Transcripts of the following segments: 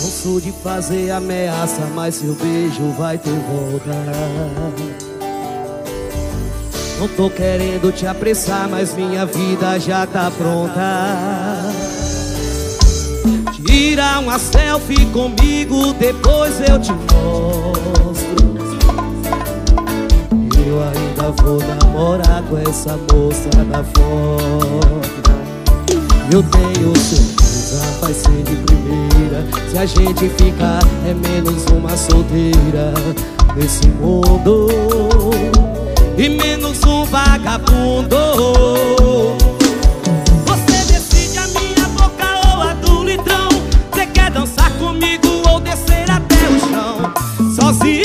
Canso de fazer ameaça, mas seu beijo vai ter volta. Não tô querendo te apressar, mas minha vida já tá pronta. Tira uma selfie comigo, depois eu te mostro. Eu ainda vou namorar com essa moça da foto. Eu tenho certeza, vai ser de primeira. Se a gente ficar, é menos uma solteira nesse mundo e menos um vagabundo. Você decide a minha boca ou a do litrão. Você quer dançar comigo ou descer até o chão? Sozinha,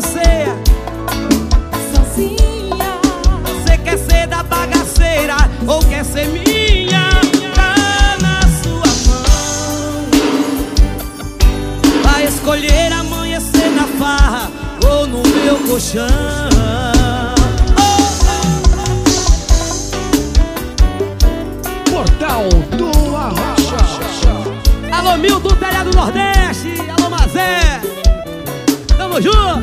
descer? Sozinha. Você quer ser da bagaceira ou quer ser minha? Tá na sua mão. Vai escolher amanhecer na farra ou no meu colchão. Portal do Arrocha. Alô, Milton, do Telhado Nordeste. Alô, Mazé. Tamo junto.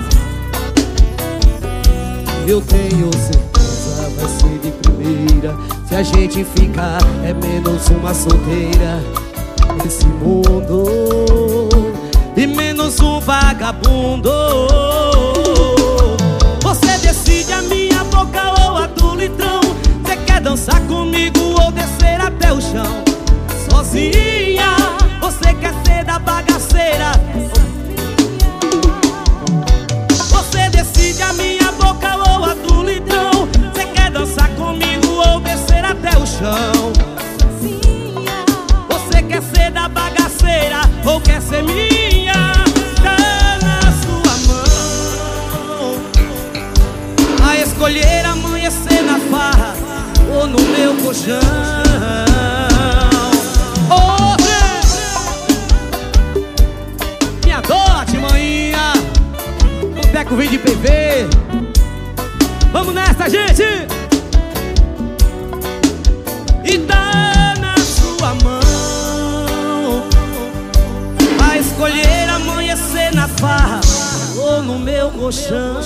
Eu tenho certeza, vai ser de primeira. Se a gente ficar, é menos uma solteira nesse mundo e menos um vagabundo. Quer ser minha? Tá na sua mão. A escolher amanhecer na farra ou no meu colchão. Zé! Me adote, maninha. Boteco vem de PV. Vamos nessa, gente! Farra ou no meu colchão.